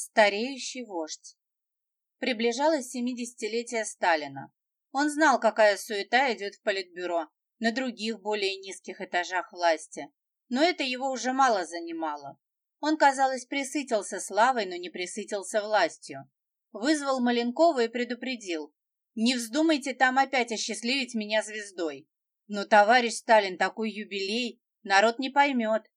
Стареющий вождь. Приближалось семидесятилетие Сталина. Он знал, какая суета идет в Политбюро, на других, более низких этажах власти. Но это его уже мало занимало. Он, казалось, присытился славой, но не присытился властью. Вызвал Маленкова и предупредил. «Не вздумайте там опять осчастливить меня звездой. Но, товарищ Сталин, такой юбилей, народ не поймет.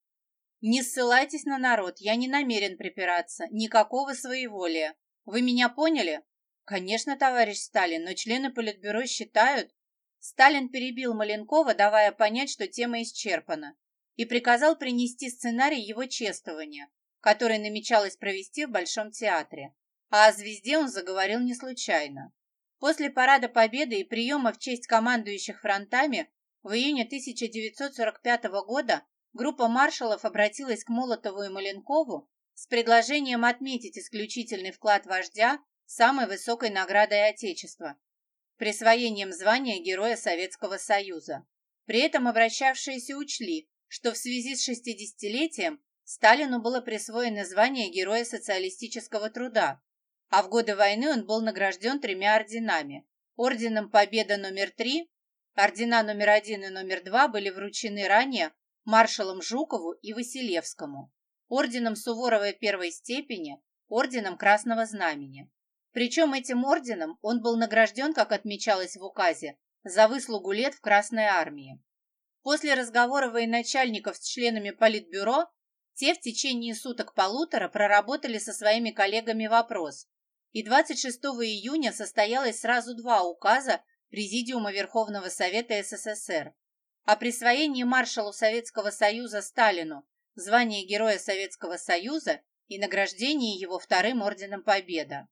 Не ссылайтесь на народ, я не намерен припираться, никакого своеволия. Вы меня поняли? Конечно, товарищ Сталин, но члены Политбюро считают... Сталин перебил Маленкова, давая понять, что тема исчерпана, и приказал принести сценарий его чествования, который намечалось провести в Большом театре. А о звезде он заговорил не случайно. После парада Победы и приема в честь командующих фронтами в июне 1945 года группа маршалов обратилась к Молотову и Маленкову с предложением отметить исключительный вклад вождя самой высокой наградой Отечества – присвоением звания Героя Советского Союза. При этом обращавшиеся учли, что в связи с 60-летием Сталину было присвоено звание Героя Социалистического Труда, а в годы войны он был награжден тремя орденами – Орденом Победа номер 3, ордена номер 1 и номер 2 были вручены ранее маршалам Жукову и Василевскому, орденом Суворовой первой степени, орденом Красного Знамени. Причем этим орденом он был награжден, как отмечалось в указе, за выслугу лет в Красной армии. После разговора военачальников с членами Политбюро, те в течение суток-полутора проработали со своими коллегами вопрос, и 26 июня состоялось сразу два указа Президиума Верховного Совета СССР о присвоении маршалу Советского Союза Сталину звания Героя Советского Союза и награждении его вторым Орденом Победа.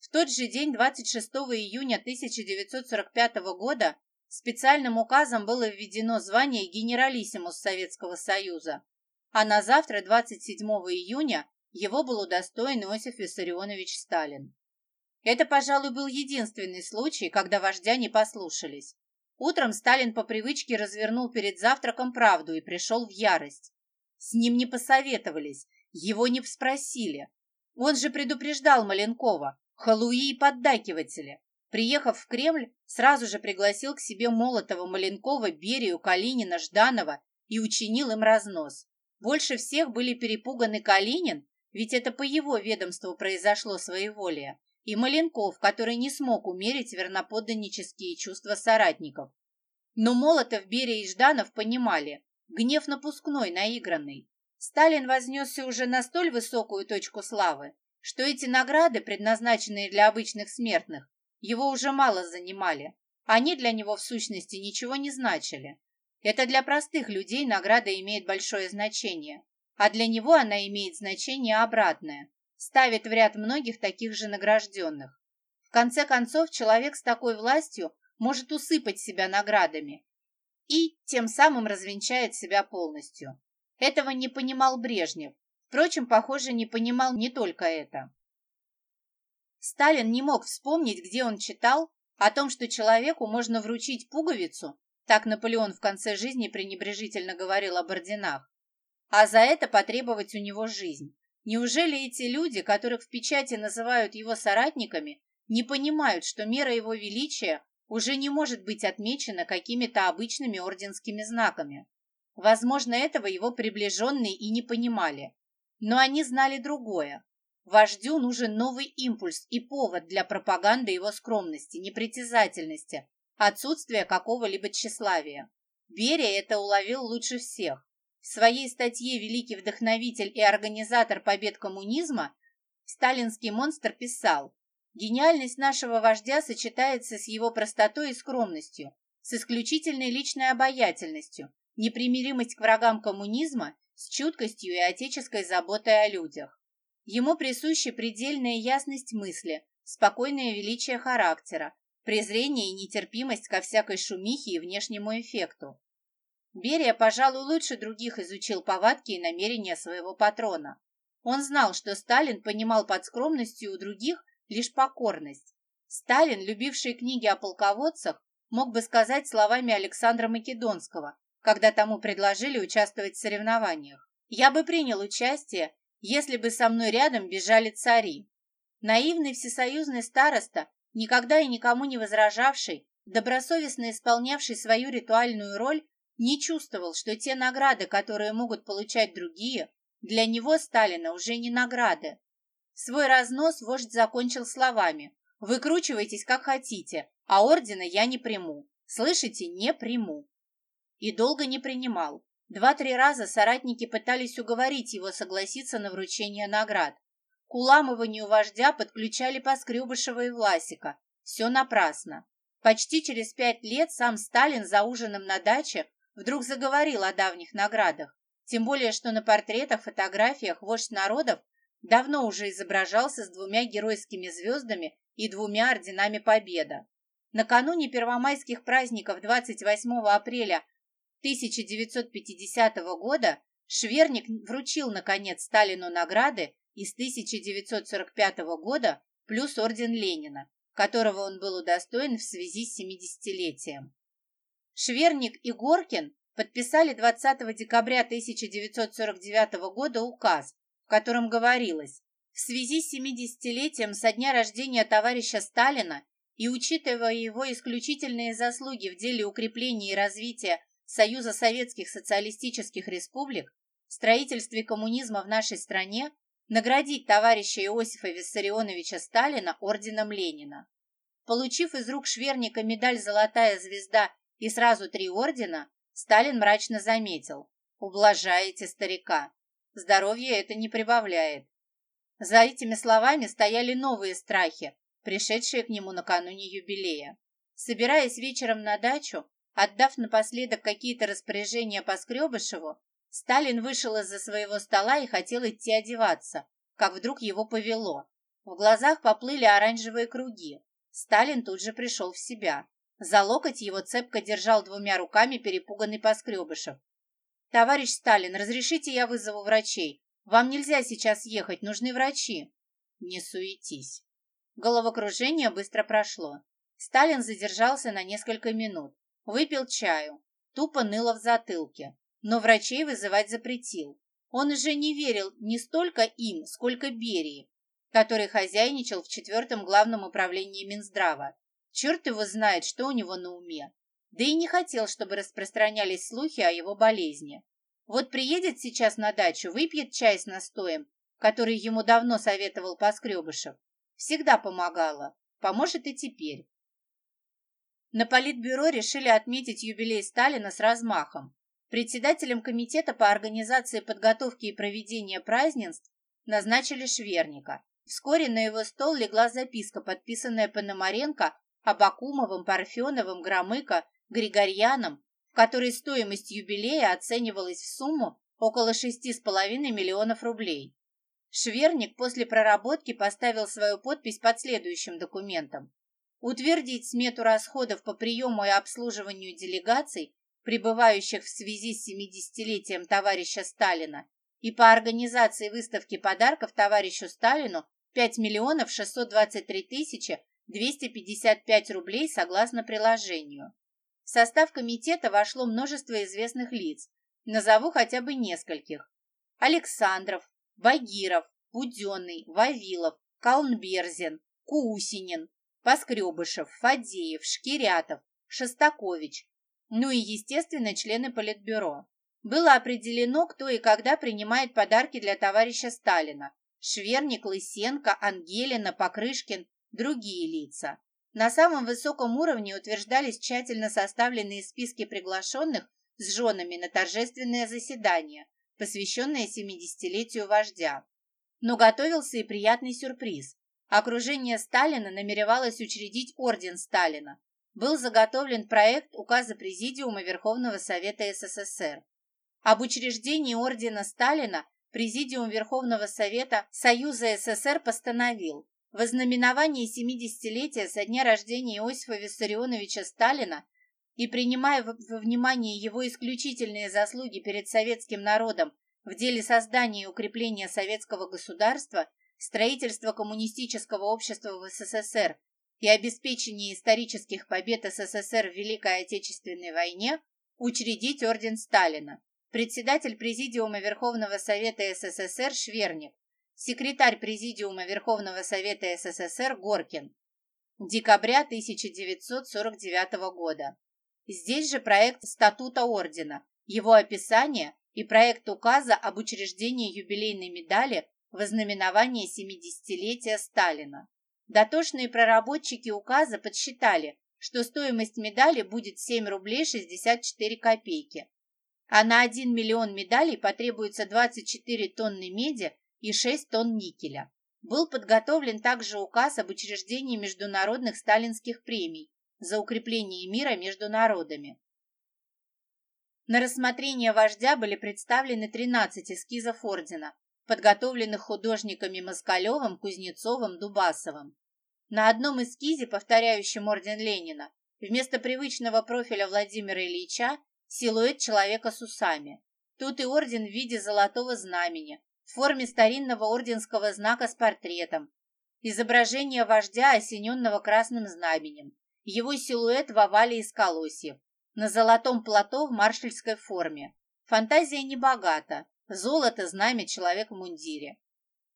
В тот же день, 26 июня 1945 года, специальным указом было введено звание генералиссимус Советского Союза, а на завтра, 27 июня, его был удостоен Иосиф Виссарионович Сталин. Это, пожалуй, был единственный случай, когда вождя не послушались. Утром Сталин по привычке развернул перед завтраком правду и пришел в ярость. С ним не посоветовались, его не спросили. Он же предупреждал Маленкова, халуи и поддакиватели. Приехав в Кремль, сразу же пригласил к себе Молотова, Маленкова, Берию, Калинина, Жданова и учинил им разнос. Больше всех были перепуганы Калинин, ведь это по его ведомству произошло своеволие, и Маленков, который не смог умерить верноподданнические чувства соратников. Но Молотов, Берия и Жданов понимали, гнев напускной, наигранный. Сталин вознесся уже на столь высокую точку славы, что эти награды, предназначенные для обычных смертных, его уже мало занимали. Они для него в сущности ничего не значили. Это для простых людей награда имеет большое значение, а для него она имеет значение обратное ставит в ряд многих таких же награжденных. В конце концов, человек с такой властью может усыпать себя наградами и тем самым развенчает себя полностью. Этого не понимал Брежнев. Впрочем, похоже, не понимал не только это. Сталин не мог вспомнить, где он читал о том, что человеку можно вручить пуговицу, так Наполеон в конце жизни пренебрежительно говорил об орденах, а за это потребовать у него жизнь. Неужели эти люди, которых в печати называют его соратниками, не понимают, что мера его величия уже не может быть отмечена какими-то обычными орденскими знаками? Возможно, этого его приближенные и не понимали. Но они знали другое. Вождю нужен новый импульс и повод для пропаганды его скромности, непритязательности, отсутствия какого-либо тщеславия. Берия это уловил лучше всех. В своей статье «Великий вдохновитель и организатор побед коммунизма» сталинский монстр писал «Гениальность нашего вождя сочетается с его простотой и скромностью, с исключительной личной обаятельностью, непримиримость к врагам коммунизма, с чуткостью и отеческой заботой о людях. Ему присущи предельная ясность мысли, спокойное величие характера, презрение и нетерпимость ко всякой шумихе и внешнему эффекту. Берия, пожалуй, лучше других изучил повадки и намерения своего патрона. Он знал, что Сталин понимал под скромностью у других лишь покорность. Сталин, любивший книги о полководцах, мог бы сказать словами Александра Македонского, когда тому предложили участвовать в соревнованиях. «Я бы принял участие, если бы со мной рядом бежали цари. Наивный всесоюзный староста, никогда и никому не возражавший, добросовестно исполнявший свою ритуальную роль, не чувствовал, что те награды, которые могут получать другие, для него, Сталина, уже не награды. Свой разнос вождь закончил словами «Выкручивайтесь как хотите, а ордена я не приму. Слышите, не приму». И долго не принимал. Два-три раза соратники пытались уговорить его согласиться на вручение наград. К уламыванию вождя подключали Поскребышева и Власика. Все напрасно. Почти через пять лет сам Сталин за ужином на даче вдруг заговорил о давних наградах, тем более что на портретах, фотографиях вождь народов давно уже изображался с двумя геройскими звездами и двумя орденами Победа. Накануне первомайских праздников 28 апреля 1950 года Шверник вручил, наконец, Сталину награды из 1945 года плюс орден Ленина, которого он был удостоен в связи с 70-летием. Шверник и Горкин подписали 20 декабря 1949 года указ, в котором говорилось «В связи с 70-летием со дня рождения товарища Сталина и учитывая его исключительные заслуги в деле укрепления и развития Союза Советских Социалистических Республик, строительстве коммунизма в нашей стране, наградить товарища Иосифа Виссарионовича Сталина орденом Ленина. Получив из рук Шверника медаль «Золотая звезда» и сразу три ордена, Сталин мрачно заметил «Ублажаете старика. Здоровье это не прибавляет». За этими словами стояли новые страхи, пришедшие к нему накануне юбилея. Собираясь вечером на дачу, отдав напоследок какие-то распоряжения по Скребышеву, Сталин вышел из-за своего стола и хотел идти одеваться, как вдруг его повело. В глазах поплыли оранжевые круги. Сталин тут же пришел в себя. За локоть его цепко держал двумя руками перепуганный Поскребышев. «Товарищ Сталин, разрешите я вызову врачей? Вам нельзя сейчас ехать, нужны врачи». «Не суетись». Головокружение быстро прошло. Сталин задержался на несколько минут. Выпил чаю. Тупо ныло в затылке. Но врачей вызывать запретил. Он уже не верил не столько им, сколько Берии, который хозяйничал в четвертом главном управлении Минздрава. Черт его знает, что у него на уме. Да и не хотел, чтобы распространялись слухи о его болезни. Вот приедет сейчас на дачу, выпьет чай с настоем, который ему давно советовал Поскребышев. Всегда помогала. Поможет и теперь. На Политбюро решили отметить юбилей Сталина с размахом. Председателем комитета по организации подготовки и проведения празднеств назначили Шверника. Вскоре на его стол легла записка, подписанная Пономаренко Абакумовым, Парфеновым, Громыко, Григорьяном, в которой стоимость юбилея оценивалась в сумму около шести с половиной миллионов рублей. Шверник после проработки поставил свою подпись под следующим документом. Утвердить смету расходов по приему и обслуживанию делегаций, прибывающих в связи с 70-летием товарища Сталина, и по организации выставки подарков товарищу Сталину 5 миллионов 623 тысячи 255 рублей согласно приложению. В состав комитета вошло множество известных лиц, назову хотя бы нескольких. Александров, Багиров, Буденный, Вавилов, Калнберзин, Кусинин, Поскребышев, Фадеев, Шкирятов, Шостакович, ну и, естественно, члены Политбюро. Было определено, кто и когда принимает подарки для товарища Сталина. Шверник, Лысенко, Ангелина, Покрышкин, другие лица. На самом высоком уровне утверждались тщательно составленные списки приглашенных с женами на торжественное заседание, посвященное 70-летию вождя. Но готовился и приятный сюрприз. Окружение Сталина намеревалось учредить Орден Сталина. Был заготовлен проект указа Президиума Верховного Совета СССР. Об учреждении Ордена Сталина Президиум Верховного Совета Союза СССР постановил в ознаменовании 70-летия со дня рождения Иосифа Виссарионовича Сталина и принимая во внимание его исключительные заслуги перед советским народом в деле создания и укрепления советского государства, строительства коммунистического общества в СССР и обеспечения исторических побед СССР в Великой Отечественной войне, учредить Орден Сталина. Председатель Президиума Верховного Совета СССР Шверник секретарь Президиума Верховного Совета СССР Горкин. Декабря 1949 года. Здесь же проект статута ордена, его описание и проект указа об учреждении юбилейной медали в ознаменование 70-летия Сталина. Дотошные проработчики указа подсчитали, что стоимость медали будет 7 рублей 64 копейки, а на 1 миллион медалей потребуется 24 тонны меди и 6 тонн никеля. Был подготовлен также указ об учреждении международных сталинских премий за укрепление мира между народами. На рассмотрение вождя были представлены 13 эскизов ордена, подготовленных художниками Москалевым, Кузнецовым, Дубасовым. На одном эскизе, повторяющем орден Ленина, вместо привычного профиля Владимира Ильича силуэт человека с усами. Тут и орден в виде золотого знамени, в форме старинного орденского знака с портретом, изображение вождя, осененного красным знаменем, его силуэт в овале из колосьев, на золотом плато в маршальской форме. Фантазия небогата, золото, знамя, человек в мундире.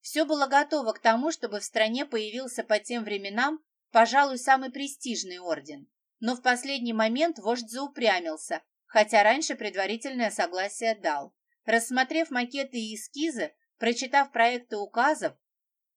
Все было готово к тому, чтобы в стране появился по тем временам, пожалуй, самый престижный орден. Но в последний момент вождь заупрямился, хотя раньше предварительное согласие дал. Рассмотрев макеты и эскизы, прочитав проекты указов,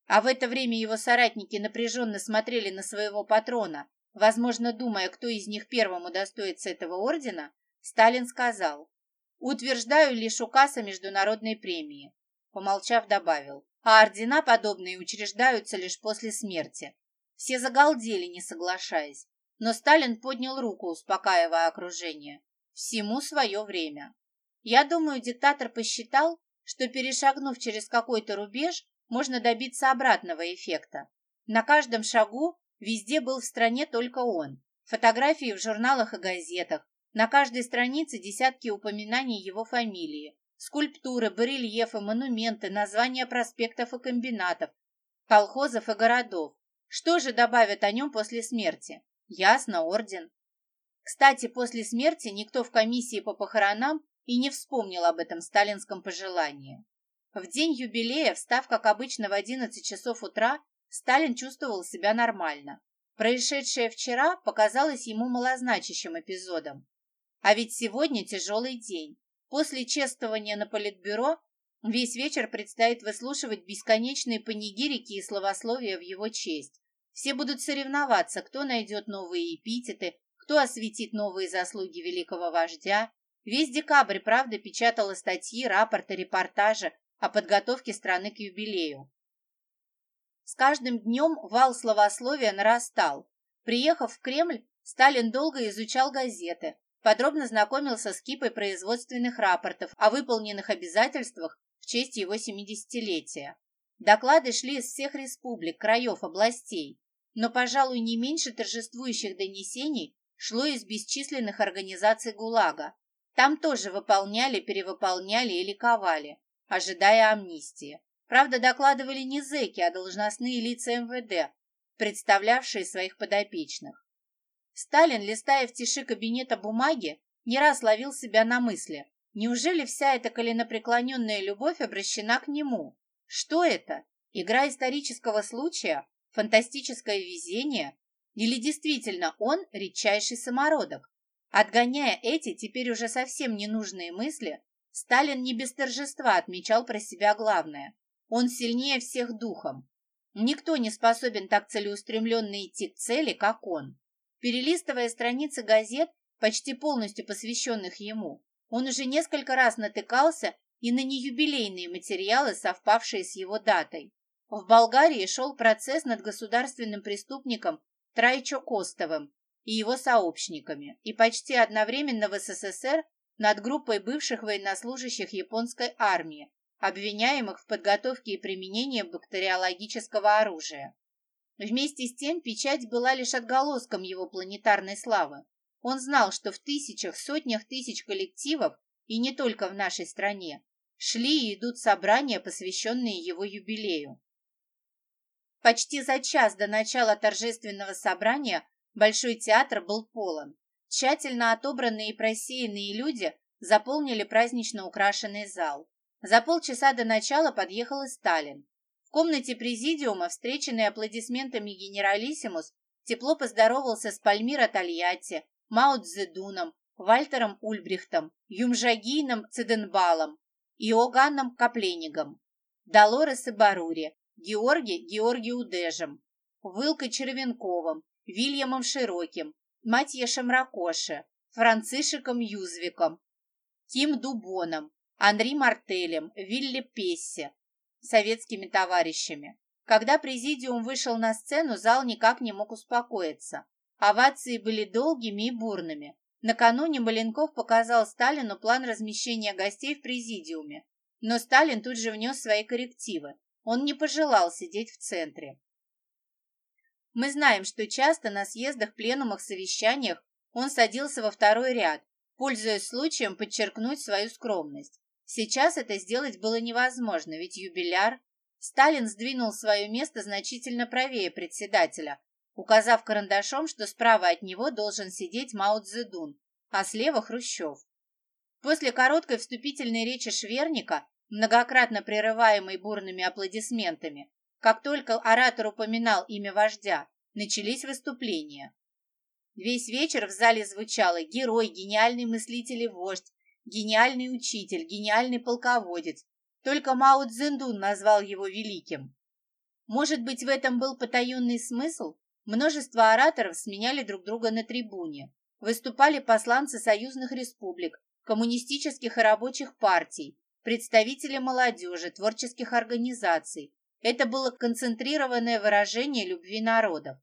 а в это время его соратники напряженно смотрели на своего патрона, возможно, думая, кто из них первым удостоится этого ордена, Сталин сказал, «Утверждаю лишь указ о международной премии». Помолчав, добавил, «А ордена подобные учреждаются лишь после смерти». Все загалдели, не соглашаясь, но Сталин поднял руку, успокаивая окружение. Всему свое время. Я думаю, диктатор посчитал, что перешагнув через какой-то рубеж, можно добиться обратного эффекта. На каждом шагу везде был в стране только он. Фотографии в журналах и газетах, на каждой странице десятки упоминаний его фамилии, скульптуры, барельефы, монументы, названия проспектов и комбинатов, колхозов и городов. Что же добавят о нем после смерти? Ясно, орден. Кстати, после смерти никто в комиссии по похоронам и не вспомнил об этом сталинском пожелании. В день юбилея, встав, как обычно, в 11 часов утра, Сталин чувствовал себя нормально. Происшедшее вчера показалось ему малозначащим эпизодом. А ведь сегодня тяжелый день. После чествования на политбюро весь вечер предстоит выслушивать бесконечные панигирики и словословия в его честь. Все будут соревноваться, кто найдет новые эпитеты, кто осветит новые заслуги великого вождя, Весь декабрь «Правда» печатала статьи, рапорты, репортажи о подготовке страны к юбилею. С каждым днем вал словословия нарастал. Приехав в Кремль, Сталин долго изучал газеты, подробно знакомился с кипой производственных рапортов о выполненных обязательствах в честь его 70-летия. Доклады шли из всех республик, краев, областей, но, пожалуй, не меньше торжествующих донесений шло из бесчисленных организаций ГУЛАГа, там тоже выполняли, перевыполняли и ликовали, ожидая амнистии. Правда, докладывали не зэки, а должностные лица МВД, представлявшие своих подопечных. Сталин, листая в тиши кабинета бумаги, не раз ловил себя на мысли. Неужели вся эта коленопреклоненная любовь обращена к нему? Что это? Игра исторического случая? Фантастическое везение? Или действительно он редчайший самородок? Отгоняя эти теперь уже совсем ненужные мысли, Сталин не без торжества отмечал про себя главное. Он сильнее всех духом. Никто не способен так целеустремленно идти к цели, как он. Перелистывая страницы газет, почти полностью посвященных ему, он уже несколько раз натыкался и на неюбилейные материалы, совпавшие с его датой. В Болгарии шел процесс над государственным преступником Трайчо Костовым, и его сообщниками, и почти одновременно в СССР над группой бывших военнослужащих японской армии, обвиняемых в подготовке и применении бактериологического оружия. Вместе с тем печать была лишь отголоском его планетарной славы. Он знал, что в тысячах, сотнях тысяч коллективов, и не только в нашей стране, шли и идут собрания, посвященные его юбилею. Почти за час до начала торжественного собрания Большой театр был полон. Тщательно отобранные и просеянные люди заполнили празднично украшенный зал. За полчаса до начала подъехал и Сталин. комнате президиума, встреченный аплодисментами генералиссимус, тепло поздоровался с Пальмиро Тольятти, Мао Цзэдуном, Вальтером Ульбрихтом, Юмжагином Циденбалом, Иоганном Капленигом, Долорес Барури, Георги Георгиудежем, Вылкой Червенковым, Вильямом Широким, Матьешем Ракоше, Францишиком Юзвиком, Ким Дубоном, Анри Мартелем, Вилли Пессе, советскими товарищами. Когда президиум вышел на сцену, зал никак не мог успокоиться. Овации были долгими и бурными. Накануне Маленков показал Сталину план размещения гостей в президиуме, но Сталин тут же внес свои коррективы. Он не пожелал сидеть в центре. Мы знаем, что часто на съездах, пленумах, совещаниях он садился во второй ряд, пользуясь случаем подчеркнуть свою скромность. Сейчас это сделать было невозможно, ведь юбиляр. Сталин сдвинул свое место значительно правее председателя, указав карандашом, что справа от него должен сидеть Мао Цзэдун, а слева Хрущев. После короткой вступительной речи Шверника, многократно прерываемой бурными аплодисментами, как только оратор упоминал имя вождя, начались выступления. Весь вечер в зале звучало «Герой, гениальный мыслитель и вождь», «Гениальный учитель», «Гениальный полководец». Только Мао Цзэндун назвал его великим. Может быть, в этом был потаенный смысл? Множество ораторов сменяли друг друга на трибуне. Выступали посланцы союзных республик, коммунистических и рабочих партий, представители молодежи, творческих организаций. Это было концентрированное выражение любви народов.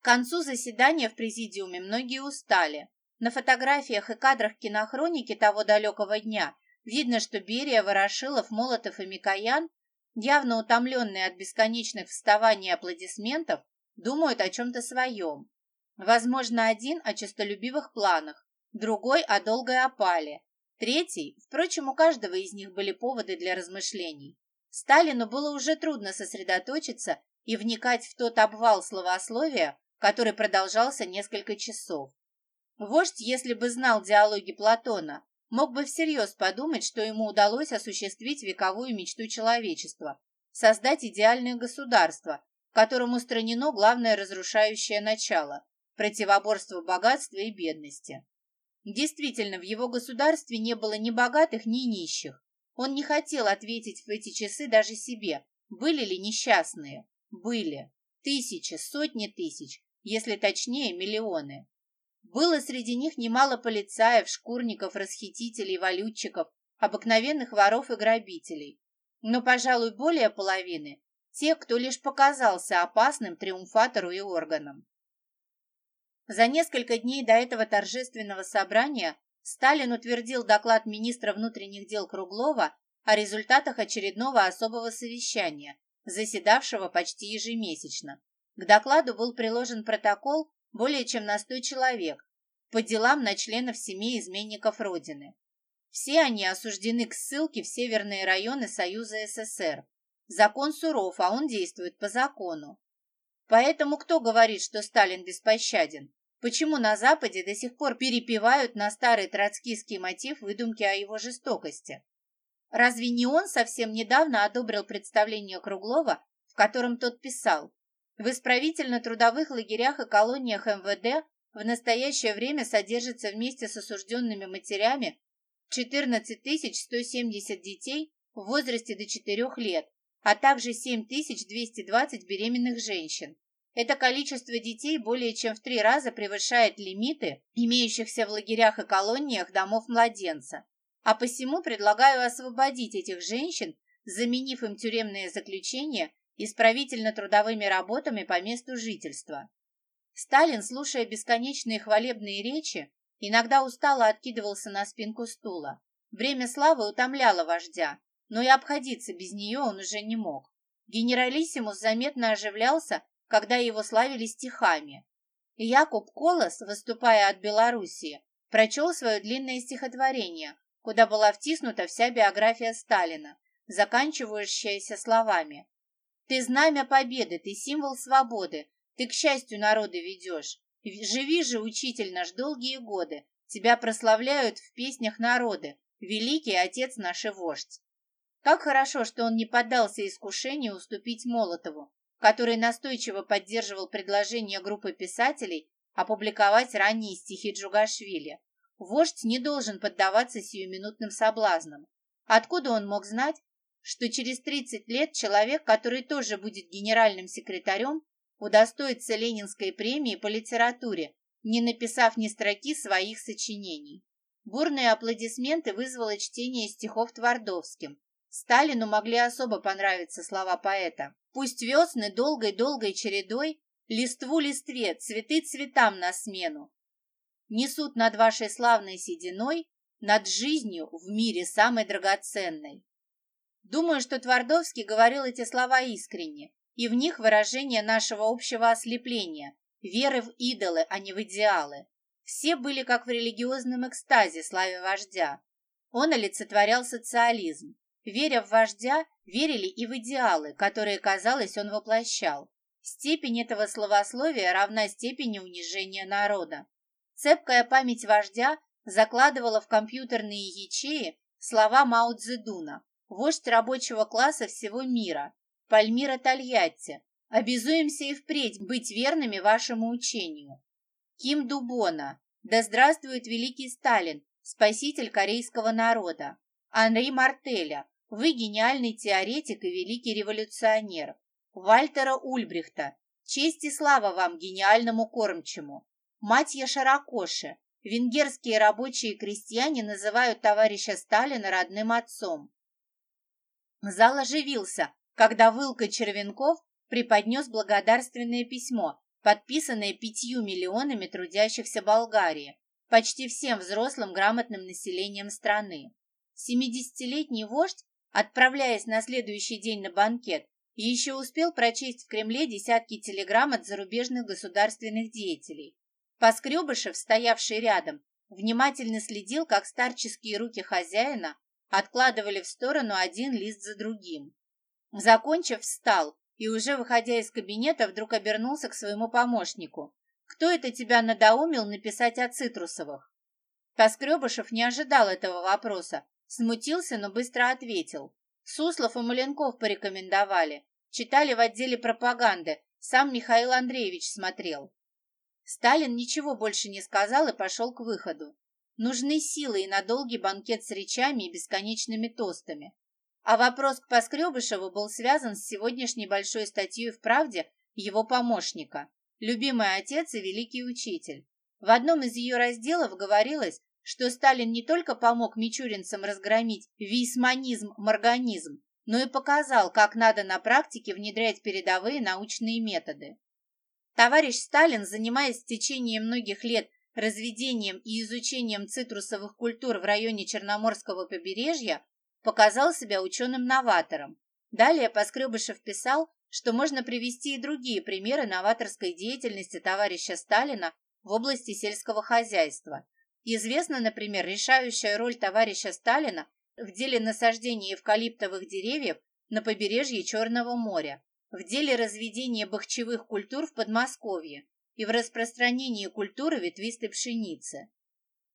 К концу заседания в президиуме многие устали. На фотографиях и кадрах кинохроники того далекого дня видно, что Берия, Ворошилов, Молотов и Микоян явно утомленные от бесконечных вставаний и аплодисментов, думают о чем-то своем. Возможно, один о честолюбивых планах, другой о долгой опале, третий, впрочем, у каждого из них были поводы для размышлений. Сталину было уже трудно сосредоточиться и вникать в тот обвал словословия, который продолжался несколько часов. Вождь, если бы знал диалоги Платона, мог бы всерьез подумать, что ему удалось осуществить вековую мечту человечества – создать идеальное государство, в котором устранено главное разрушающее начало – противоборство богатства и бедности. Действительно, в его государстве не было ни богатых, ни нищих. Он не хотел ответить в эти часы даже себе, были ли несчастные. Были. Тысячи, сотни тысяч, если точнее, миллионы. Было среди них немало полицаев, шкурников, расхитителей, валютчиков, обыкновенных воров и грабителей. Но, пожалуй, более половины – тех, кто лишь показался опасным триумфатору и органам. За несколько дней до этого торжественного собрания Сталин утвердил доклад министра внутренних дел Круглова о результатах очередного особого совещания, заседавшего почти ежемесячно. К докладу был приложен протокол более чем на 100 человек по делам на членов семей изменников Родины. Все они осуждены к ссылке в северные районы Союза СССР. Закон суров, а он действует по закону. Поэтому кто говорит, что Сталин беспощаден? Почему на Западе до сих пор перепевают на старый троцкийский мотив выдумки о его жестокости? Разве не он совсем недавно одобрил представление Круглова, в котором тот писал в исправительно-трудовых лагерях и колониях МВД в настоящее время содержится вместе с осужденными матерями 14 170 детей в возрасте до 4 лет, а также 7 220 беременных женщин. Это количество детей более чем в три раза превышает лимиты имеющихся в лагерях и колониях домов младенца. А посему предлагаю освободить этих женщин, заменив им тюремные заключения исправительно-трудовыми работами по месту жительства. Сталин, слушая бесконечные хвалебные речи, иногда устало откидывался на спинку стула. Время славы утомляло вождя, но и обходиться без нее он уже не мог. Генералиссимус заметно оживлялся, когда его славили стихами. Якуб Колос, выступая от Белоруссии, прочел свое длинное стихотворение, куда была втиснута вся биография Сталина, заканчивающаяся словами ты знамя победы, ты символ свободы, ты к счастью народа ведешь. Живи же, учитель наш, долгие годы. Тебя прославляют в песнях народы. Великий отец наш и вождь. Как хорошо, что он не поддался искушению уступить Молотову, который настойчиво поддерживал предложение группы писателей опубликовать ранние стихи Джугашвили. Вождь не должен поддаваться сиюминутным соблазнам. Откуда он мог знать, что через 30 лет человек, который тоже будет генеральным секретарем, удостоится Ленинской премии по литературе, не написав ни строки своих сочинений? Бурные аплодисменты вызвало чтение стихов Твардовским. Сталину могли особо понравиться слова поэта. «Пусть весны долгой-долгой чередой, листву листве, цветы цветам на смену, несут над вашей славной сединой, над жизнью в мире самой драгоценной». Думаю, что Твардовский говорил эти слова искренне, и в них выражение нашего общего ослепления, веры в идолы, а не в идеалы. Все были как в религиозном экстазе славе вождя. Он олицетворял социализм. Веря в вождя, верили и в идеалы, которые, казалось, он воплощал. Степень этого словословия равна степени унижения народа. Цепкая память вождя закладывала в компьютерные ячеи слова Мао Цзэдуна, вождь рабочего класса всего мира, Пальмира Тольятти. Обязуемся и впредь быть верными вашему учению. Ким Дубона. Да здравствует великий Сталин, спаситель корейского народа. Анри Мартеля. Вы гениальный теоретик и великий революционер. Вальтера Ульбрихта. Честь и слава вам, гениальному кормчему. Матья Шаракоши. Венгерские рабочие и крестьяне называют товарища Сталина родным отцом. Зал оживился, когда Вылка Червенков преподнес благодарственное письмо, подписанное пятью миллионами трудящихся Болгарии, почти всем взрослым грамотным населением страны. Семидесятилетний вождь, отправляясь на следующий день на банкет, еще успел прочесть в Кремле десятки телеграмм от зарубежных государственных деятелей. Поскребышев, стоявший рядом, внимательно следил, как старческие руки хозяина откладывали в сторону один лист за другим. Закончив, встал и уже выходя из кабинета, вдруг обернулся к своему помощнику. «Кто это тебя надоумил написать о цитрусовых?» Поскребышев не ожидал этого вопроса, смутился, но быстро ответил. Суслов и Маленков порекомендовали. Читали в отделе пропаганды, сам Михаил Андреевич смотрел. Сталин ничего больше не сказал и пошел к выходу. Нужны силы и на долгий банкет с речами и бесконечными тостами. А вопрос к Поскребышеву был связан с сегодняшней большой статьей в «Правде» его помощника, любимый отец и великий учитель. В одном из ее разделов говорилось, что Сталин не только помог мичуринцам разгромить висманизм-морганизм, но и показал, как надо на практике внедрять передовые научные методы. Товарищ Сталин, занимаясь в течение многих лет разведением и изучением цитрусовых культур в районе Черноморского побережья, показал себя ученым-новатором. Далее Поскребышев писал, что можно привести и другие примеры новаторской деятельности товарища Сталина в области сельского хозяйства. Известна, например, решающая роль товарища Сталина в деле насаждения эвкалиптовых деревьев на побережье Черного моря, в деле разведения бахчевых культур в Подмосковье и в распространении культуры ветвистой пшеницы.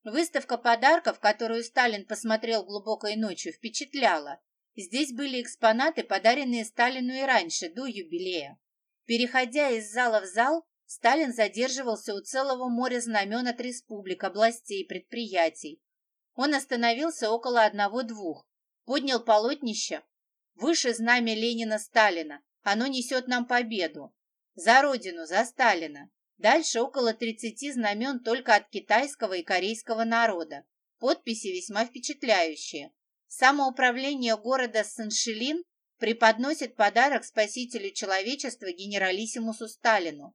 Выставка подарков, которую Сталин посмотрел глубокой ночью, впечатляла. Здесь были экспонаты, подаренные Сталину и раньше, до юбилея. Переходя из зала в зал, Сталин задерживался у целого моря знамен от республик, областей, предприятий. Он остановился около одного-двух, поднял полотнище. Выше знамя Ленина-Сталина. Оно несет нам победу. За Родину, за Сталина. Дальше около 30 знамен только от китайского и корейского народа. Подписи весьма впечатляющие. Самоуправление города Саншилин преподносит подарок спасителю человечества генералиссимусу Сталину.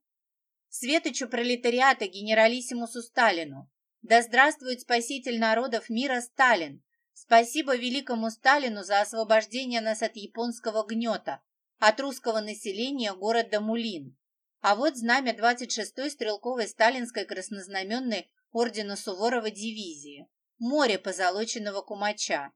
Светочу пролетариата генералиссимусу Сталину. Да здравствует спаситель народов мира Сталин! Спасибо великому Сталину за освобождение нас от японского гнета, от русского населения города Мулин. А вот знамя 26-й стрелковой сталинской краснознаменной ордена Суворова дивизии. Море позолоченного кумача.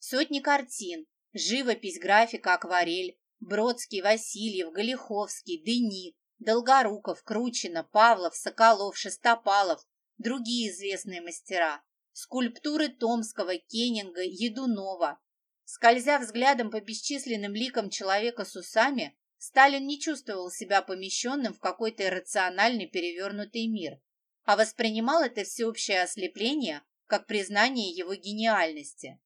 Сотни картин, живопись, графика, акварель, Бродский, Васильев, Галиховский, Дени, Долгоруков, Кручина, Павлов, Соколов, Шестопалов, другие известные мастера, скульптуры Томского, Кеннинга, Едунова. Скользя взглядом по бесчисленным ликам человека с усами, Сталин не чувствовал себя помещенным в какой-то иррациональный перевернутый мир, а воспринимал это всеобщее ослепление как признание его гениальности.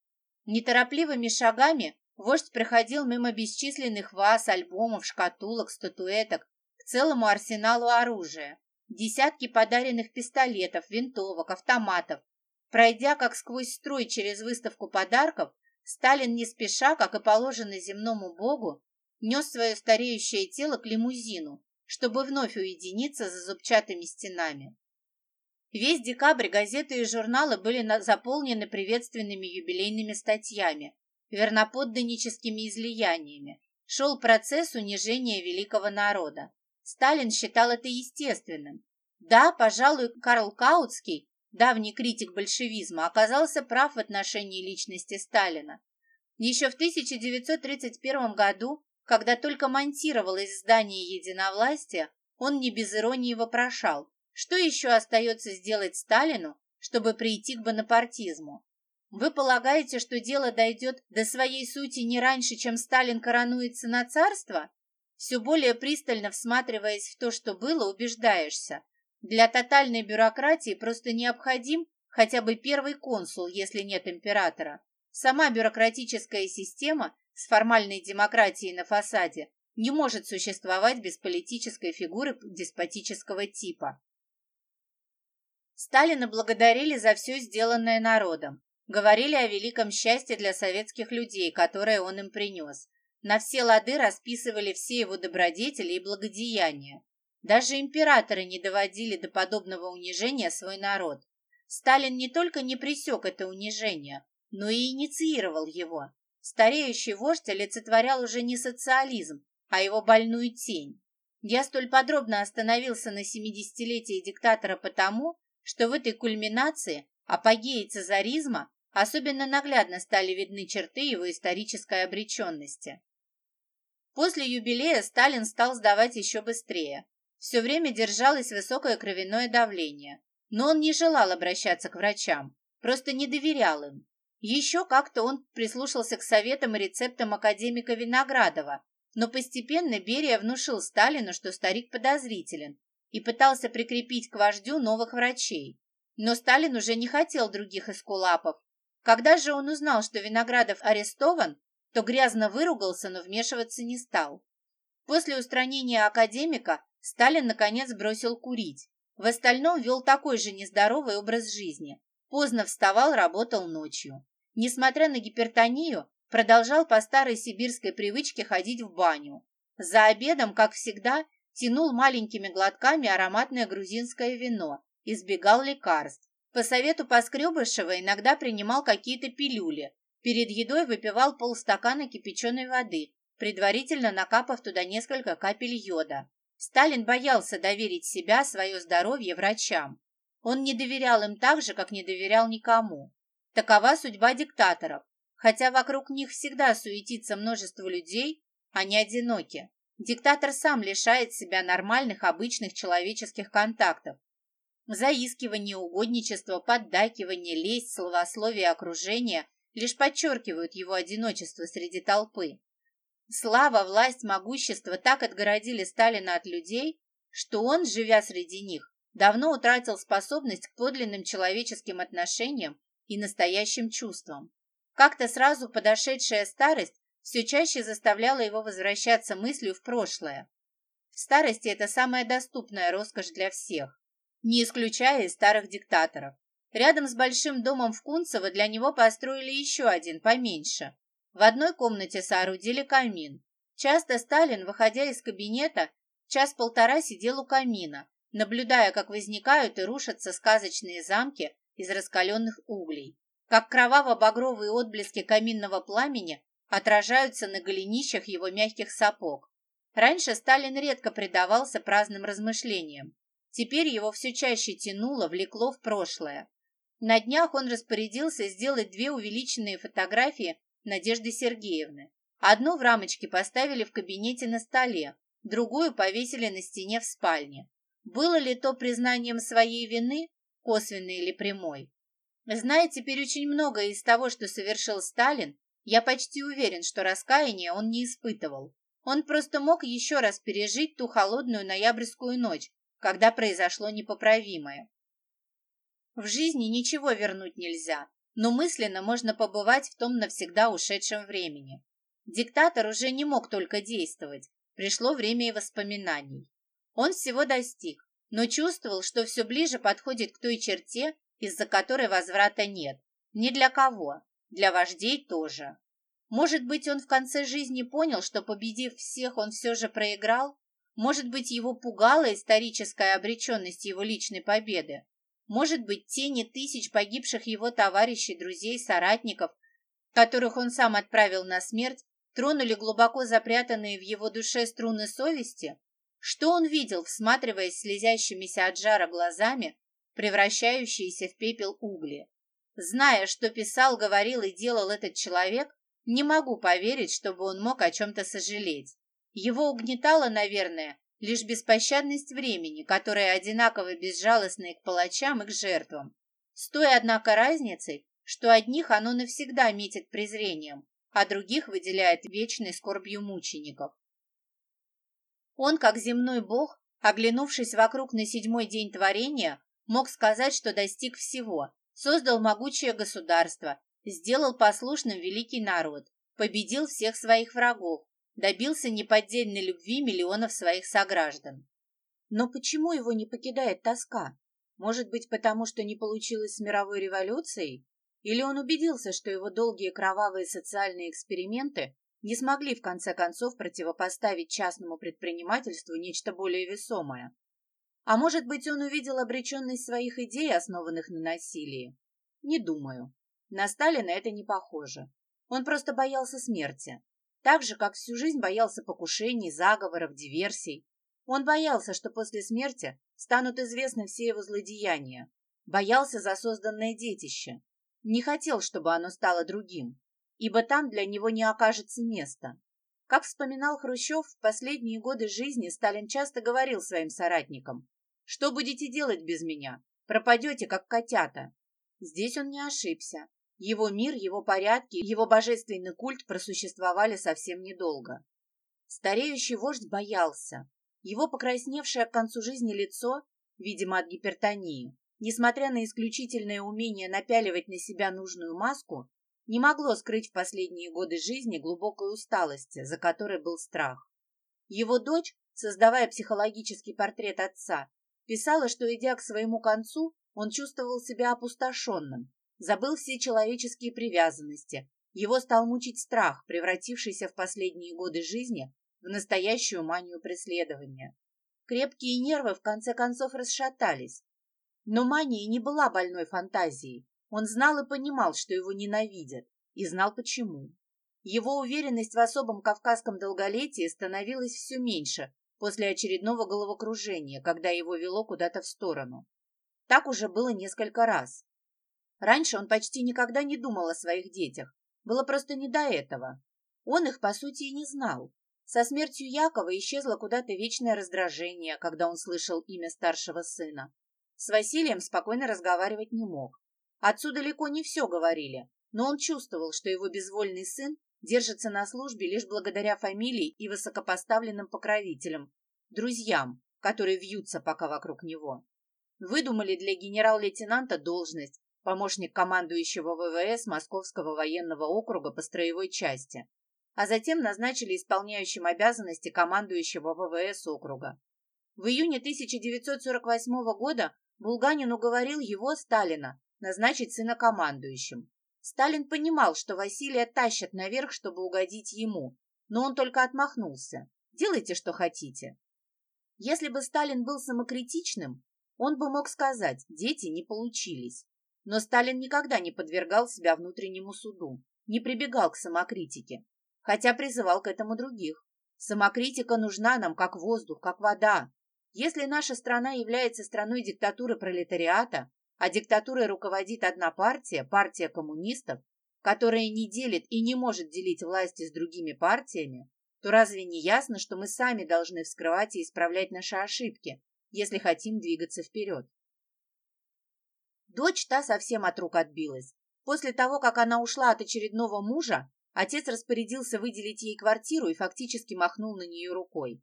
Неторопливыми шагами вождь проходил мимо бесчисленных ваз, альбомов, шкатулок, статуэток целому арсеналу оружия, десятки подаренных пистолетов, винтовок, автоматов. Пройдя как сквозь строй через выставку подарков, Сталин не спеша, как и положено земному богу, нес свое стареющее тело к лимузину, чтобы вновь уединиться за зубчатыми стенами. Весь декабрь газеты и журналы были заполнены приветственными юбилейными статьями, верноподданническими излияниями. Шел процесс унижения великого народа. Сталин считал это естественным. Да, пожалуй, Карл Каутский, давний критик большевизма, оказался прав в отношении личности Сталина. Еще в 1931 году, когда только монтировалось здание единовластия, он не без иронии вопрошал, что еще остается сделать Сталину, чтобы прийти к бонапартизму. Вы полагаете, что дело дойдет до своей сути не раньше, чем Сталин коронуется на царство? Все более пристально всматриваясь в то, что было, убеждаешься. Для тотальной бюрократии просто необходим хотя бы первый консул, если нет императора. Сама бюрократическая система с формальной демократией на фасаде не может существовать без политической фигуры деспотического типа. Сталина благодарили за все сделанное народом. Говорили о великом счастье для советских людей, которое он им принес. На все лады расписывали все его добродетели и благодеяния. Даже императоры не доводили до подобного унижения свой народ. Сталин не только не пресек это унижение, но и инициировал его. Стареющий вождь олицетворял уже не социализм, а его больную тень. Я столь подробно остановился на 70-летии диктатора потому, что в этой кульминации апогеи цезаризма Особенно наглядно стали видны черты его исторической обреченности. После юбилея Сталин стал сдавать еще быстрее. Все время держалось высокое кровяное давление, но он не желал обращаться к врачам, просто не доверял им. Еще как-то он прислушался к советам и рецептам академика Виноградова, но постепенно Берия внушил Сталину, что старик подозрителен, и пытался прикрепить к вождю новых врачей. Но Сталин уже не хотел других эскулапов, когда же он узнал, что Виноградов арестован, то грязно выругался, но вмешиваться не стал. После устранения академика Сталин наконец бросил курить. В остальном вел такой же нездоровый образ жизни. Поздно вставал, работал ночью. Несмотря на гипертонию, продолжал по старой сибирской привычке ходить в баню. За обедом, как всегда, тянул маленькими глотками ароматное грузинское вино, избегал лекарств. По совету Поскребышева иногда принимал какие-то пилюли. Перед едой выпивал полстакана кипяченой воды, предварительно накапав туда несколько капель йода. Сталин боялся доверить себя, свое здоровье врачам. Он не доверял им так же, как не доверял никому. Такова судьба диктаторов. Хотя вокруг них всегда суетится множество людей, они одиноки. Диктатор сам лишает себя нормальных, обычных человеческих контактов, Заискивание, угодничество, поддакивание, лесть, словословие окружения лишь подчеркивают его одиночество среди толпы. Слава, власть, могущество так отгородили Сталина от людей, что он, живя среди них, давно утратил способность к подлинным человеческим отношениям и настоящим чувствам. Как-то сразу подошедшая старость все чаще заставляла его возвращаться мыслью в прошлое. В старости это самая доступная роскошь для всех не исключая и старых диктаторов. Рядом с большим домом в Кунцево для него построили еще один, поменьше. В одной комнате соорудили камин. Часто Сталин, выходя из кабинета, час-полтора сидел у камина, наблюдая, как возникают и рушатся сказочные замки из раскаленных углей, как кроваво-багровые отблески каминного пламени отражаются на голенищах его мягких сапог. Раньше Сталин редко предавался праздным размышлениям. Теперь его все чаще тянуло, влекло в прошлое. На днях он распорядился сделать две увеличенные фотографии Надежды Сергеевны. Одну в рамочке поставили в кабинете на столе, другую повесили на стене в спальне. Было ли то признанием своей вины, косвенной или прямой? Зная теперь очень многое из того, что совершил Сталин, Я почти уверен, что раскаяния он не испытывал. Он просто мог еще раз пережить ту холодную ноябрьскую ночь, когда произошло непоправимое. В жизни ничего вернуть нельзя, но мысленно можно побывать в том навсегда ушедшем времени. Диктатор уже не мог только действовать, пришло время и воспоминаний. Он всего достиг, но чувствовал, что все ближе подходит к той черте, из-за которой возврата нет. Ни для кого, для вождей тоже. Может быть, он в конце жизни понял, что, победив всех, он все же проиграл? Может быть, его пугала историческая обреченность его личной победы? Может быть, тени тысяч погибших его товарищей, друзей, соратников, которых он сам отправил на смерть, тронули глубоко запрятанные в его душе струны совести? Что он видел, всматриваясь слезящимися от жара глазами, превращающиеся в пепел угли? Зная, что писал, говорил и делал этот человек, не могу поверить, чтобы он мог о чем-то сожалеть. Его угнетало, наверное, лишь беспощадность времени, которая одинаково безжалостна и к палачам, и к жертвам. С той, однако, разницей, что одних оно навсегда метит презрением, а других выделяет вечной скорбью мучеников. Он, как земной бог, оглянувшись вокруг на седьмой день творения, мог сказать, что достиг всего, создал могучее государство, сделал послушным великий народ, победил всех своих врагов, добился неподдельной любви миллионов своих сограждан. Но почему его не покидает тоска? Может быть, потому что не получилось с мировой революцией? Или он убедился, что его долгие кровавые социальные эксперименты не смогли в конце концов противопоставить частному предпринимательству нечто более весомое? А может быть, он увидел обреченность своих идей, основанных на насилии? Не думаю. На Сталина это не похоже. Он просто боялся смерти. Так же, как всю жизнь боялся покушений, заговоров, диверсий. Он боялся, что после смерти станут известны все его злодеяния. Боялся за созданное детище. Не хотел, чтобы оно стало другим, ибо там для него не окажется места. Как вспоминал Хрущев, в последние годы жизни Сталин часто говорил своим соратникам, «Что будете делать без меня? Пропадете, как котята». Здесь он не ошибся. Его мир, его порядки, его божественный культ просуществовали совсем недолго. Стареющий вождь боялся. Его покрасневшее к концу жизни лицо, видимо, от гипертонии, несмотря на исключительное умение напяливать на себя нужную маску, не могло скрыть в последние годы жизни глубокой усталости, за которой был страх. Его дочь, создавая психологический портрет отца, писала, что, идя к своему концу, он чувствовал себя опустошенным, забыл все человеческие привязанности. Его стал мучить страх, превратившийся в последние годы жизни в настоящую манию преследования. Крепкие нервы в конце концов расшатались. Но мания не была больной фантазией. Он знал и понимал, что его ненавидят, и знал почему. Его уверенность в особом кавказском долголетии становилась все меньше после очередного головокружения, когда его вело куда-то в сторону. Так уже было несколько раз. Раньше он почти никогда не думал о своих детях. Было просто не до этого. Он их, по сути, и не знал. Со смертью Якова исчезло куда-то вечное раздражение, когда он слышал имя старшего сына. С Василием спокойно разговаривать не мог. Отцу далеко не все говорили, но он чувствовал, что его безвольный сын держится на службе лишь благодаря фамилии и высокопоставленным покровителям, друзьям, которые вьются пока вокруг него. Выдумали для генерал-лейтенанта должность, помощник командующего ВВС Московского военного округа по строевой части, а затем назначили исполняющим обязанности командующего ВВС округа. В июне 1948 года Булганин уговорил его, Сталина, назначить сына командующим. Сталин понимал, что Василия тащат наверх, чтобы угодить ему, но он только отмахнулся. Делайте, что хотите. Если бы Сталин был самокритичным, он бы мог сказать, дети не получились. Но Сталин никогда не подвергал себя внутреннему суду, не прибегал к самокритике, хотя призывал к этому других. Самокритика нужна нам как воздух, как вода. Если наша страна является страной диктатуры пролетариата, а диктатурой руководит одна партия, партия коммунистов, которая не делит и не может делить власти с другими партиями, то разве не ясно, что мы сами должны вскрывать и исправлять наши ошибки, если хотим двигаться вперед? Дочь та совсем от рук отбилась. После того, как она ушла от очередного мужа, Отец распорядился выделить ей квартиру и фактически махнул на нее рукой.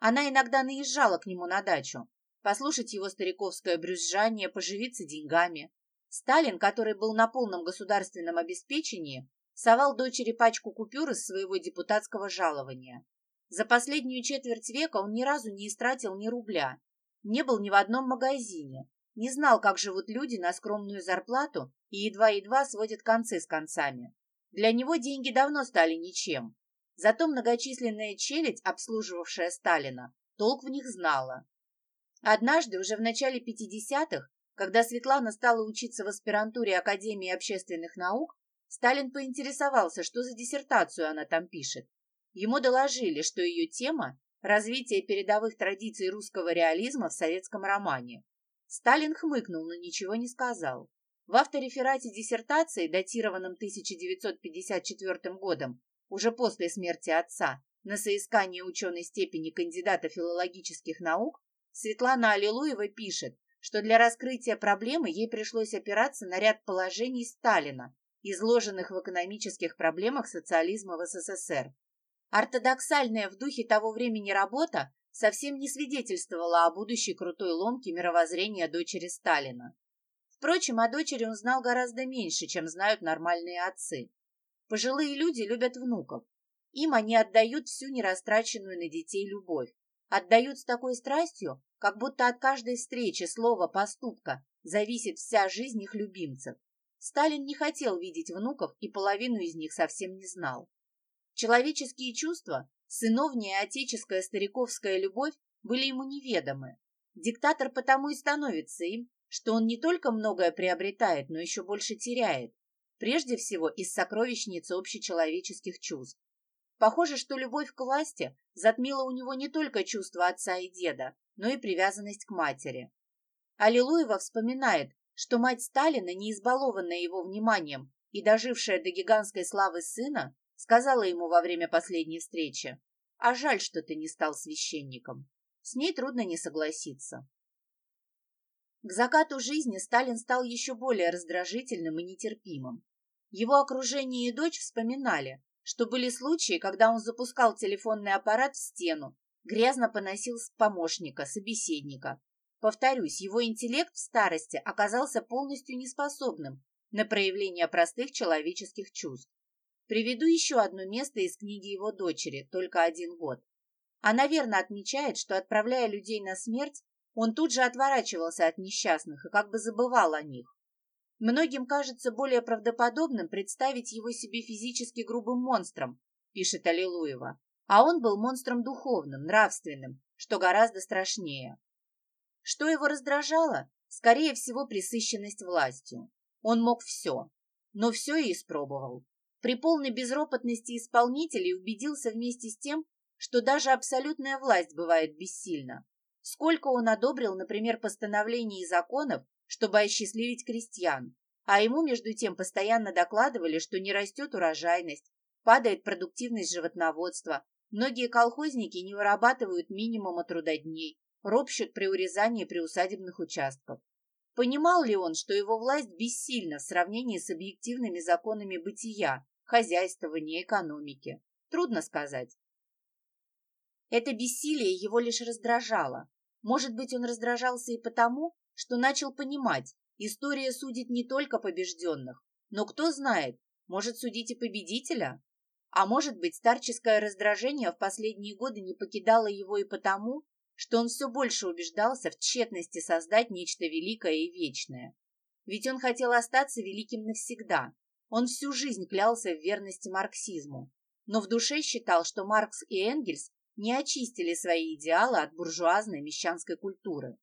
Она иногда наезжала к нему на дачу, послушать его стариковское брюзжание, поживиться деньгами. Сталин, который был на полном государственном обеспечении, совал дочери пачку купюр из своего депутатского жалования. За последнюю четверть века он ни разу не истратил ни рубля, не был ни в одном магазине, не знал, как живут люди на скромную зарплату и едва-едва сводят концы с концами. Для него деньги давно стали ничем. Зато многочисленная челядь, обслуживавшая Сталина, толк в них знала. Однажды, уже в начале 50-х, когда Светлана стала учиться в аспирантуре Академии общественных наук, Сталин поинтересовался, что за диссертацию она там пишет. Ему доложили, что ее тема – развитие передовых традиций русского реализма в советском романе. Сталин хмыкнул, но ничего не сказал. В автореферате диссертации, датированном 1954 годом, уже после смерти отца, на соискание ученой степени кандидата филологических наук, Светлана Аллилуева пишет, что для раскрытия проблемы ей пришлось опираться на ряд положений Сталина, изложенных в экономических проблемах социализма в СССР. Ортодоксальная в духе того времени работа совсем не свидетельствовала о будущей крутой ломке мировоззрения дочери Сталина. Впрочем, о дочери он знал гораздо меньше, чем знают нормальные отцы. Пожилые люди любят внуков. Им они отдают всю нерастраченную на детей любовь. Отдают с такой страстью, как будто от каждой встречи, слова, поступка зависит вся жизнь их любимцев. Сталин не хотел видеть внуков и половину из них совсем не знал. Человеческие чувства, сыновняя отеческая стариковская любовь были ему неведомы. Диктатор потому и становится им, что он не только многое приобретает, но еще больше теряет. Прежде всего из сокровищницы общечеловеческих чувств. Похоже, что любовь к власти затмила у него не только чувство отца и деда, но и привязанность к матери. Аллилуева вспоминает, что мать Сталина, не избалованная его вниманием и дожившая до гигантской славы сына, сказала ему во время последней встречи, «А жаль, что ты не стал священником». С ней трудно не согласиться. К закату жизни Сталин стал еще более раздражительным и нетерпимым. Его окружение и дочь вспоминали, что были случаи, когда он запускал телефонный аппарат в стену, грязно поносил помощника, собеседника. Повторюсь, его интеллект в старости оказался полностью неспособным на проявление простых человеческих чувств. Приведу еще одно место из книги его дочери «Только один год». Она верно отмечает, что, отправляя людей на смерть, он тут же отворачивался от несчастных и как бы забывал о них. Многим кажется более правдоподобным представить его себе физически грубым монстром, пишет Аллилуева, а он был монстром духовным, нравственным, что гораздо страшнее. Что его раздражало? Скорее всего, присыщенность властью. Он мог все, но все и испробовал. При полной безропотности исполнителей убедился вместе с тем, что даже абсолютная власть бывает бессильна. Сколько он одобрил, например, постановлений и законов, чтобы осчастливить крестьян, а ему, между тем, постоянно докладывали, что не растет урожайность, падает продуктивность животноводства, многие колхозники не вырабатывают минимума трудодней, ропщут при урезании приусадебных участков. Понимал ли он, что его власть бессильна в сравнении с объективными законами бытия, хозяйствования, экономики? Трудно сказать. Это бессилие его лишь раздражало. Может быть, он раздражался и потому, что начал понимать, история судит не только побежденных, но кто знает, может судить и победителя? А может быть, старческое раздражение в последние годы не покидало его и потому, что он все больше убеждался в тщетности создать нечто великое и вечное. Ведь он хотел остаться великим навсегда. Он всю жизнь клялся в верности марксизму, но в душе считал, что Маркс и Энгельс не очистили свои идеалы от буржуазной мещанской культуры.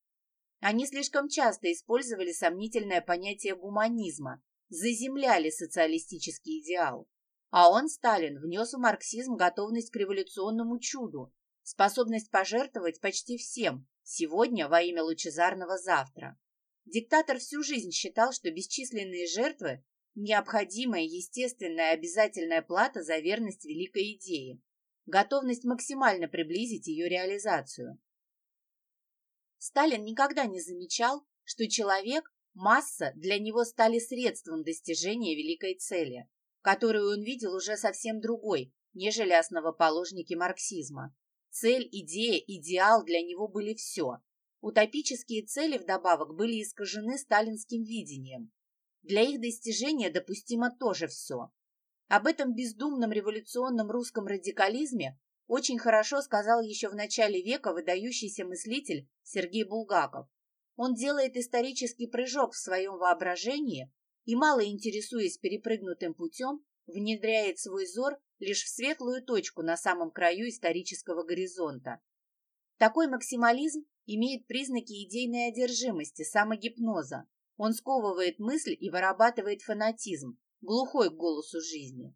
Они слишком часто использовали сомнительное понятие гуманизма, заземляли социалистический идеал. А он, Сталин, внес в марксизм готовность к революционному чуду, способность пожертвовать почти всем, сегодня во имя лучезарного завтра. Диктатор всю жизнь считал, что бесчисленные жертвы – необходимая, естественная, обязательная плата за верность великой идее готовность максимально приблизить ее реализацию. Сталин никогда не замечал, что человек, масса для него стали средством достижения великой цели. которую он видел уже совсем другой, нежели основоположники марксизма. Цель, идея, идеал для него были все. Утопические цели вдобавок были искажены сталинским видением. Для их достижения допустимо тоже все. Об этом бездумном революционном русском радикализме очень хорошо сказал еще в начале века выдающийся мыслитель Сергей Булгаков. Он делает исторический прыжок в своем воображении и, мало интересуясь перепрыгнутым путем, внедряет свой взор лишь в светлую точку на самом краю исторического горизонта. Такой максимализм имеет признаки идейной одержимости, самогипноза. Он сковывает мысль и вырабатывает фанатизм, глухой к голосу жизни.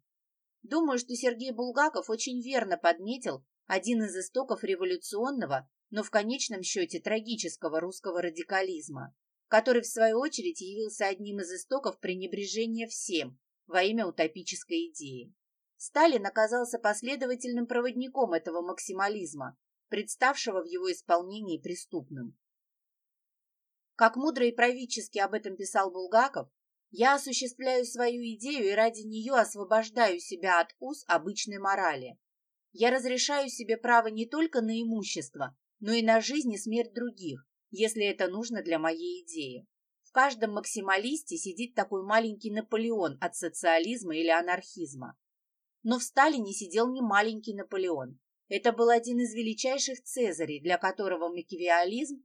Думаю, что Сергей Булгаков очень верно подметил один из истоков революционного, но в конечном счете трагического русского радикализма, который в свою очередь явился одним из истоков пренебрежения всем во имя утопической идеи. Сталин оказался последовательным проводником этого максимализма, представшего в его исполнении преступным. Как мудро и правительски об этом писал Булгаков, я осуществляю свою идею и ради нее освобождаю себя от уз обычной морали. Я разрешаю себе право не только на имущество, но и на жизнь и смерть других, если это нужно для моей идеи. В каждом максималисте сидит такой маленький Наполеон от социализма или анархизма. Но в Сталине сидел не маленький Наполеон. Это был один из величайших цезарей, для которого макиавиализм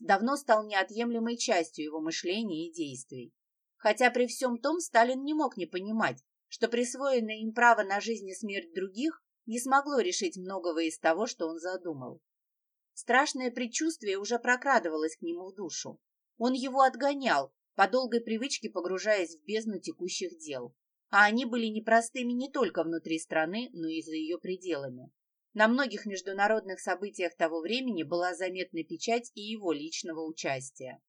давно стал неотъемлемой частью его мышления и действий. Хотя при всем том Сталин не мог не понимать, что присвоенное им право на жизнь и смерть других не смогло решить многого из того, что он задумал. Страшное предчувствие уже прокрадывалось к нему в душу. Он его отгонял, по долгой привычке погружаясь в бездну текущих дел. А они были непростыми не только внутри страны, но и за ее пределами. На многих международных событиях того времени была заметна печать и его личного участия.